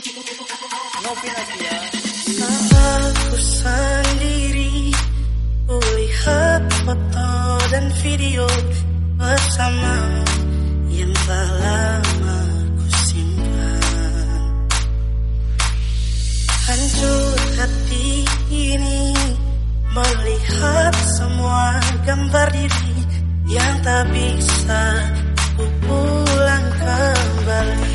Aku sendiri Kulihat foto dan video bersama Yang telah lama ku simpan. Hancur hati ini Melihat semua gambar diri Yang tak bisa ku pulang kembali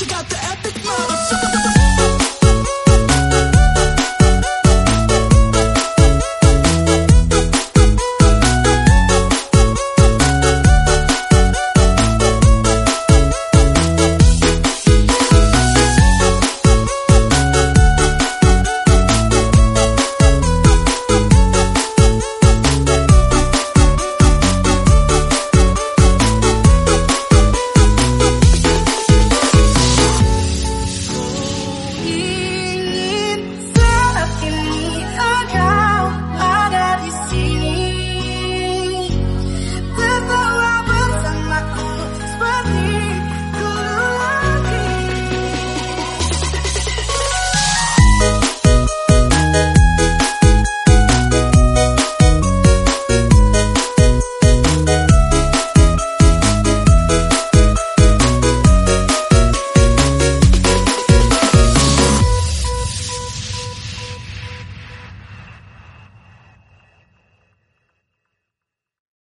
You got the epic motherfucker.